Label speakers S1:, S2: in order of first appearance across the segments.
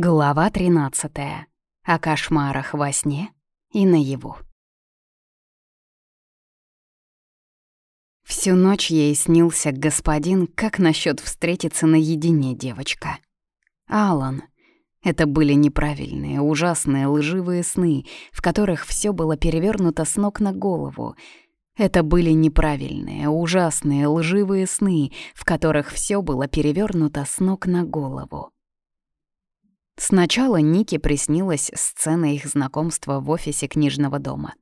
S1: Глава 13. О кошмарах во сне и наяву. Всю ночь ей снился господин, как насчет встретиться наедине, девочка. Алан. Это были неправильные, ужасные, лживые сны, в которых все было перевернуто с ног на голову. Это были неправильные, ужасные, лживые сны, в которых все было перевернуто с ног на голову. Сначала Нике приснилась сцена их знакомства в офисе книжного дома.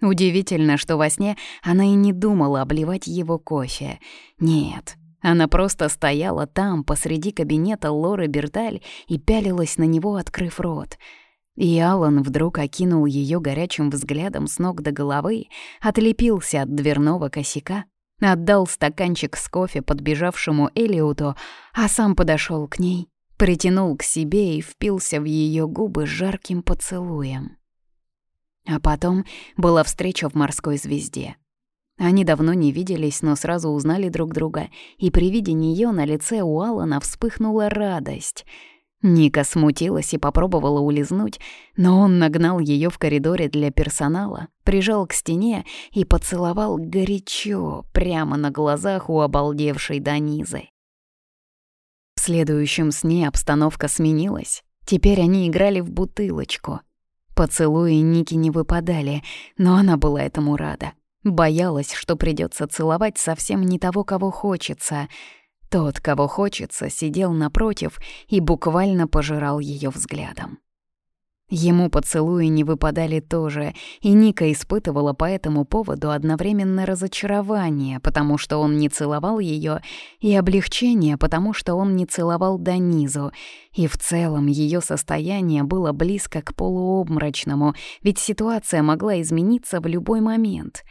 S1: Удивительно, что во сне она и не думала обливать его кофе. Нет, она просто стояла там, посреди кабинета Лоры Берталь, и пялилась на него, открыв рот. И Алан вдруг окинул ее горячим взглядом с ног до головы, отлепился от дверного косяка, отдал стаканчик с кофе подбежавшему Элиоту, а сам подошел к ней притянул к себе и впился в ее губы жарким поцелуем. А потом была встреча в морской звезде. Они давно не виделись, но сразу узнали друг друга, и при виде нее на лице у Алана вспыхнула радость. Ника смутилась и попробовала улизнуть, но он нагнал ее в коридоре для персонала, прижал к стене и поцеловал горячо, прямо на глазах у обалдевшей Данизы следующем сне обстановка сменилась. Теперь они играли в бутылочку. Поцелуи Ники не выпадали, но она была этому рада. Боялась, что придется целовать совсем не того, кого хочется. Тот, кого хочется, сидел напротив и буквально пожирал ее взглядом. Ему поцелуи не выпадали тоже, и Ника испытывала по этому поводу одновременно разочарование, потому что он не целовал ее, и облегчение, потому что он не целовал до низу. И в целом ее состояние было близко к полуобморочному, ведь ситуация могла измениться в любой момент.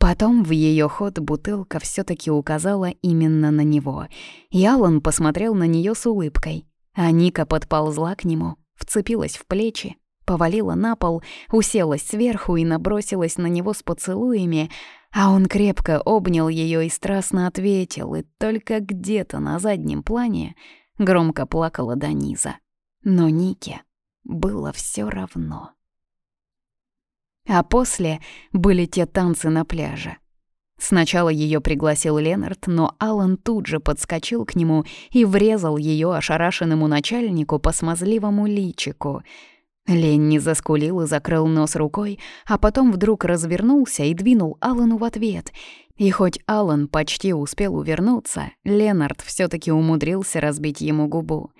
S1: Потом в ее ход бутылка все таки указала именно на него, и Алан посмотрел на нее с улыбкой, а Ника подползла к нему — вцепилась в плечи, повалила на пол, уселась сверху и набросилась на него с поцелуями, а он крепко обнял ее и страстно ответил, и только где-то на заднем плане громко плакала до низа. Но Нике было все равно. А после были те танцы на пляже. Сначала ее пригласил Ленард, но Алан тут же подскочил к нему и врезал ее ошарашенному начальнику по смазливому личику. Ленни заскулил и закрыл нос рукой, а потом вдруг развернулся и двинул Алану в ответ. И хоть Алан почти успел увернуться, Ленард все таки умудрился разбить ему губу.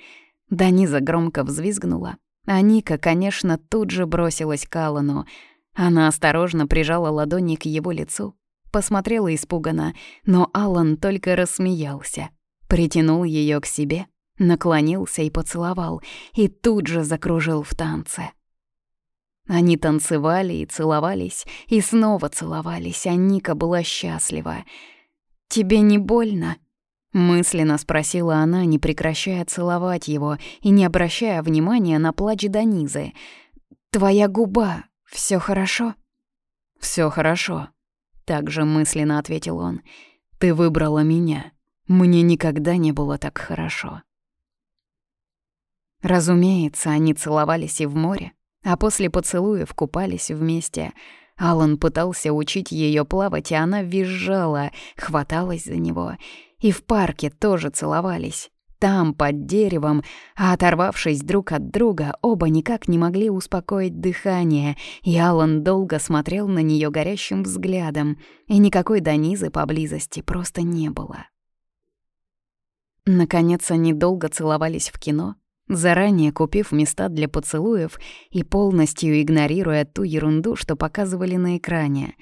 S1: Даниза громко взвизгнула, а Ника, конечно, тут же бросилась к Алану. Она осторожно прижала ладони к его лицу, посмотрела испуганно, но Алан только рассмеялся. Притянул ее к себе, наклонился и поцеловал, и тут же закружил в танце. Они танцевали и целовались, и снова целовались, а Ника была счастлива. «Тебе не больно?» — мысленно спросила она, не прекращая целовать его и не обращая внимания на плач Данизы. «Твоя губа, все хорошо?» Все хорошо», также мысленно ответил он. «Ты выбрала меня. Мне никогда не было так хорошо». Разумеется, они целовались и в море, а после поцелуев купались вместе. Алан пытался учить ее плавать, и она визжала, хваталась за него. И в парке тоже целовались там, под деревом, а оторвавшись друг от друга, оба никак не могли успокоить дыхание, и Алан долго смотрел на нее горящим взглядом, и никакой Данизы поблизости просто не было. Наконец они долго целовались в кино, заранее купив места для поцелуев и полностью игнорируя ту ерунду, что показывали на экране.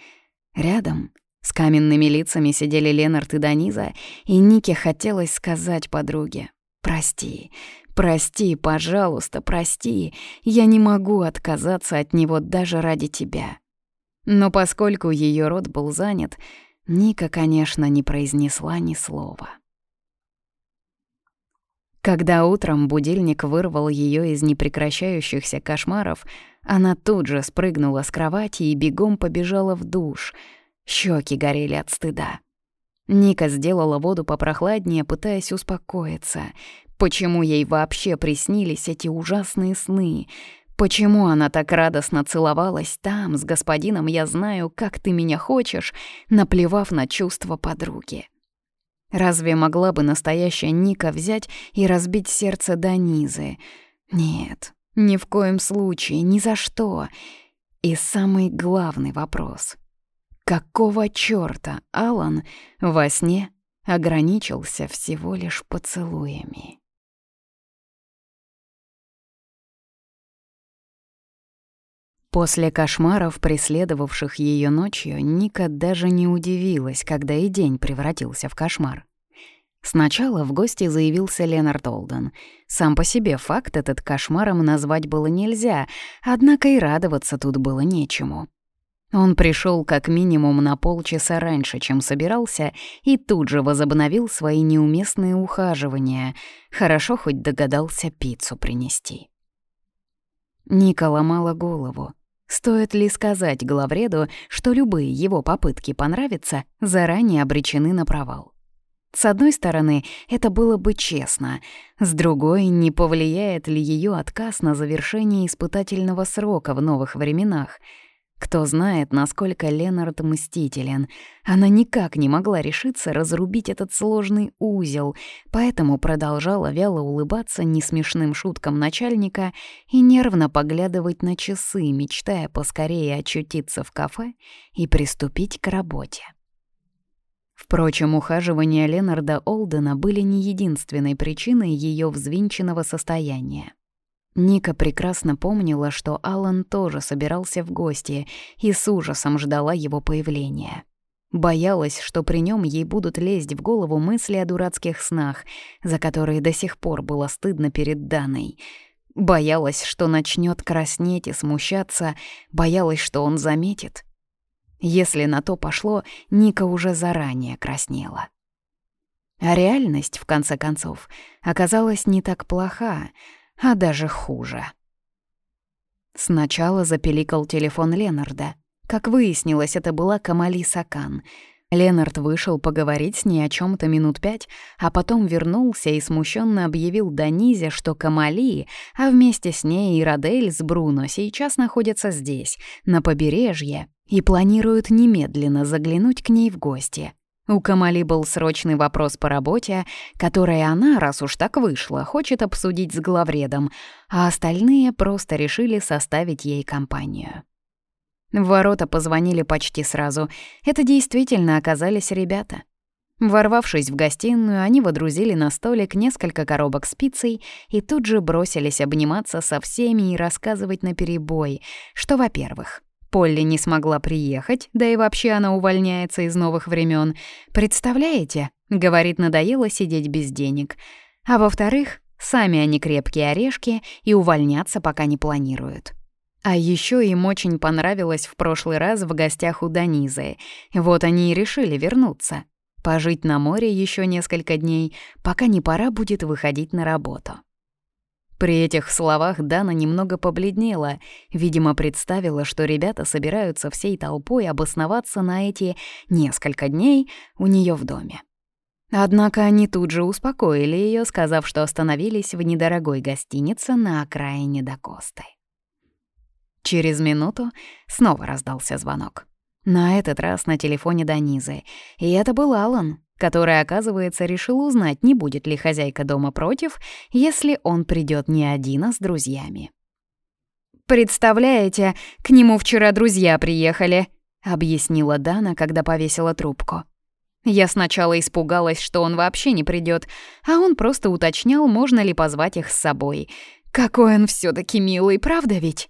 S1: Рядом с каменными лицами сидели Ленард и Даниза, и Нике хотелось сказать подруге «Прости, прости, пожалуйста, прости, я не могу отказаться от него даже ради тебя». Но поскольку ее рот был занят, Ника, конечно, не произнесла ни слова. Когда утром будильник вырвал ее из непрекращающихся кошмаров, она тут же спрыгнула с кровати и бегом побежала в душ — Щеки горели от стыда. Ника сделала воду попрохладнее, пытаясь успокоиться. Почему ей вообще приснились эти ужасные сны? Почему она так радостно целовалась там, с господином «Я знаю, как ты меня хочешь», наплевав на чувства подруги? Разве могла бы настоящая Ника взять и разбить сердце Данизы? Нет, ни в коем случае, ни за что. И самый главный вопрос. Какого чёрта Алан во сне ограничился всего лишь поцелуями? После кошмаров, преследовавших ее ночью, Ника даже не удивилась, когда и день превратился в кошмар. Сначала в гости заявился Ленард Олден. Сам по себе факт этот кошмаром назвать было нельзя, однако и радоваться тут было нечему. Он пришел как минимум на полчаса раньше, чем собирался, и тут же возобновил свои неуместные ухаживания. Хорошо хоть догадался пиццу принести. Ника ломала голову. Стоит ли сказать главреду, что любые его попытки понравиться заранее обречены на провал? С одной стороны, это было бы честно, с другой, не повлияет ли ее отказ на завершение испытательного срока в новых временах — кто знает, насколько Ленард мстителен. Она никак не могла решиться разрубить этот сложный узел, поэтому продолжала вяло улыбаться несмешным шуткам начальника и нервно поглядывать на часы, мечтая поскорее очутиться в кафе и приступить к работе. Впрочем, ухаживания Ленарда Олдена были не единственной причиной ее взвинченного состояния. Ника прекрасно помнила, что Алан тоже собирался в гости и с ужасом ждала его появления. Боялась, что при нем ей будут лезть в голову мысли о дурацких снах, за которые до сих пор было стыдно перед Даной. Боялась, что начнет краснеть и смущаться, боялась, что он заметит. Если на то пошло, Ника уже заранее краснела. А реальность, в конце концов, оказалась не так плоха — а даже хуже. Сначала запеликал телефон Ленарда. Как выяснилось, это была Камали Сакан. Ленард вышел поговорить с ней о чем то минут пять, а потом вернулся и смущенно объявил Данизе, что Камали, а вместе с ней и Радель с Бруно сейчас находятся здесь, на побережье, и планируют немедленно заглянуть к ней в гости. У Камали был срочный вопрос по работе, который она, раз уж так вышло, хочет обсудить с главредом, а остальные просто решили составить ей компанию. В ворота позвонили почти сразу. Это действительно оказались ребята. Ворвавшись в гостиную, они водрузили на столик несколько коробок с пиццей и тут же бросились обниматься со всеми и рассказывать наперебой, что, во-первых, Полли не смогла приехать, да и вообще она увольняется из новых времен. Представляете? Говорит, надоело сидеть без денег. А во-вторых, сами они крепкие орешки и увольняться пока не планируют. А еще им очень понравилось в прошлый раз в гостях у Данизы. Вот они и решили вернуться. Пожить на море еще несколько дней, пока не пора будет выходить на работу. При этих словах Дана немного побледнела, видимо, представила, что ребята собираются всей толпой обосноваться на эти несколько дней у нее в доме. Однако они тут же успокоили ее, сказав, что остановились в недорогой гостинице на окраине Дакосты. Через минуту снова раздался звонок. На этот раз на телефоне Данизы, и это был Алан, который, оказывается, решил узнать, не будет ли хозяйка дома против, если он придет не один, а с друзьями. «Представляете, к нему вчера друзья приехали», — объяснила Дана, когда повесила трубку. Я сначала испугалась, что он вообще не придет, а он просто уточнял, можно ли позвать их с собой. Какой он все таки милый, правда ведь?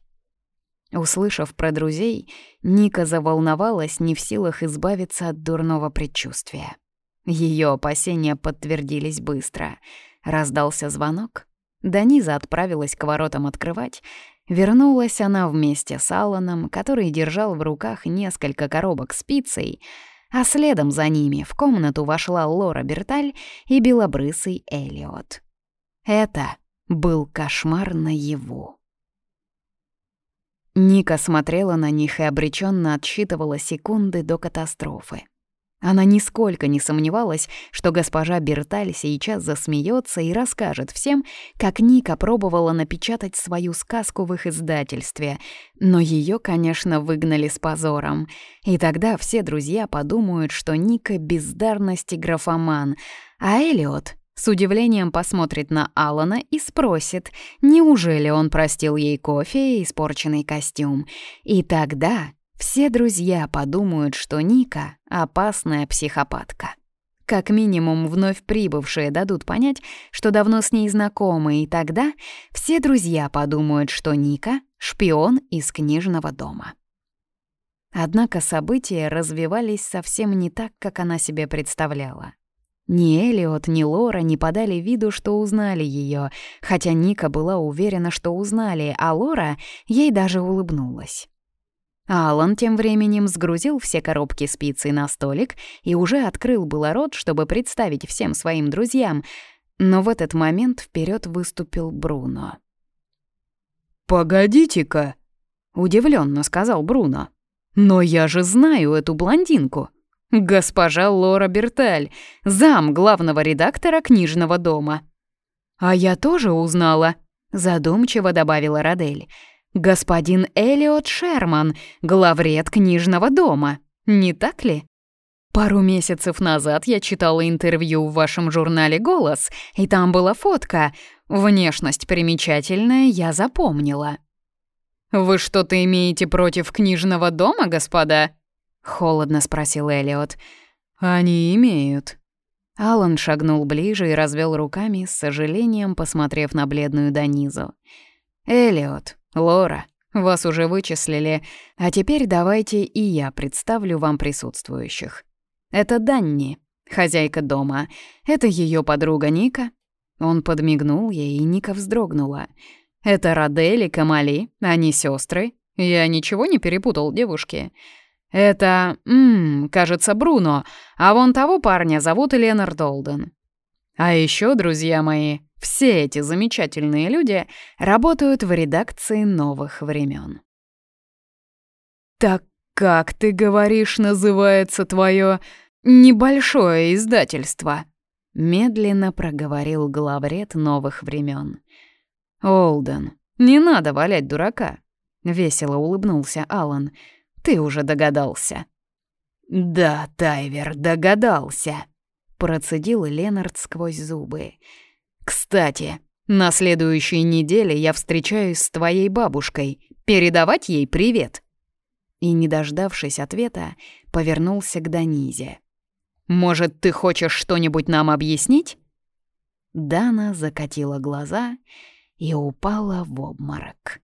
S1: Услышав про друзей, Ника заволновалась, не в силах избавиться от дурного предчувствия. Ее опасения подтвердились быстро. Раздался звонок. Даниза отправилась к воротам открывать. Вернулась она вместе с Алланом, который держал в руках несколько коробок с пиццей, а следом за ними в комнату вошла Лора Берталь и белобрысый Элиот. Это был кошмар наяву. Ника смотрела на них и обреченно отсчитывала секунды до катастрофы. Она нисколько не сомневалась, что госпожа Берталь сейчас засмеется и расскажет всем, как Ника пробовала напечатать свою сказку в их издательстве. Но ее, конечно, выгнали с позором. И тогда все друзья подумают, что Ника — бездарность и графоман, а Элиот с удивлением посмотрит на Алана и спросит, неужели он простил ей кофе и испорченный костюм. И тогда все друзья подумают, что Ника — опасная психопатка. Как минимум, вновь прибывшие дадут понять, что давно с ней знакомы, и тогда все друзья подумают, что Ника — шпион из книжного дома. Однако события развивались совсем не так, как она себе представляла. Ни Элиот, ни Лора не подали виду, что узнали ее, хотя Ника была уверена, что узнали, а Лора ей даже улыбнулась. Алан тем временем сгрузил все коробки спицы на столик и уже открыл было рот, чтобы представить всем своим друзьям, но в этот момент вперед выступил Бруно.
S2: «Погодите-ка», — удивленно сказал Бруно. «Но я же знаю эту блондинку. Госпожа Лора Берталь, зам главного редактора книжного дома».
S1: «А я тоже узнала», — задумчиво добавила Радель господин Элиот Шерман, главред книжного дома, не так ли? Пару месяцев назад я читала интервью в вашем журнале «Голос», и там была фотка. Внешность примечательная, я запомнила.
S2: «Вы что-то имеете против книжного дома, господа?» — холодно спросил Элиот.
S1: «Они имеют». Алан шагнул ближе и развел руками, с сожалением посмотрев на бледную Данизу. «Элиот, «Лора, вас уже вычислили, а теперь давайте и я представлю вам присутствующих. Это Данни, хозяйка дома. Это ее подруга Ника». Он подмигнул ей, и Ника вздрогнула. «Это Радель Камали, они сестры. Я ничего не перепутал, девушки. Это, ммм, кажется, Бруно, а вон того парня зовут Ленар Долден. А еще, друзья мои, все эти замечательные люди работают в редакции новых времен. «Так как, ты говоришь, называется твое небольшое издательство?» Медленно проговорил главред новых времен. «Олден, не надо валять дурака», — весело улыбнулся Алан. «Ты уже догадался». «Да, Тайвер, догадался», — процедил Ленард сквозь зубы. «Кстати, на следующей неделе я встречаюсь с твоей бабушкой. Передавать ей привет?» И, не дождавшись ответа, повернулся к Данизе. «Может, ты хочешь что-нибудь нам объяснить?» Дана закатила глаза и упала в обморок.